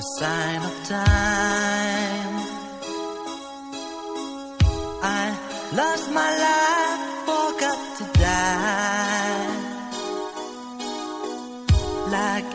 the sign of time. I lost my life, forgot to die. Like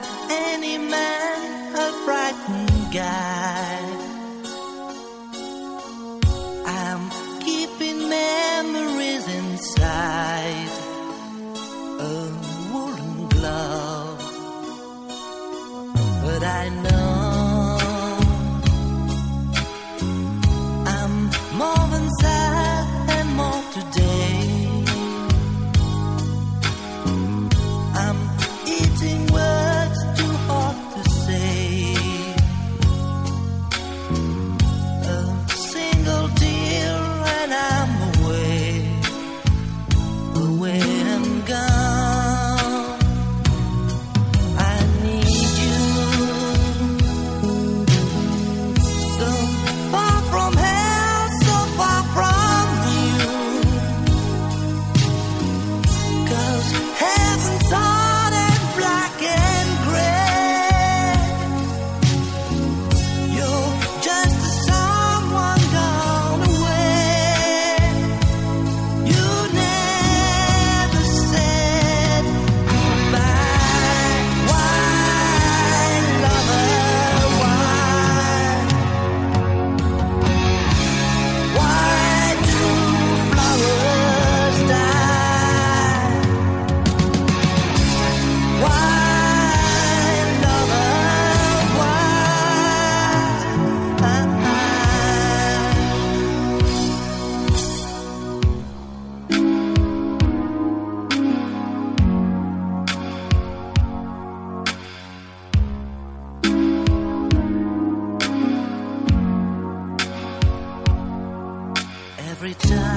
Hey! time.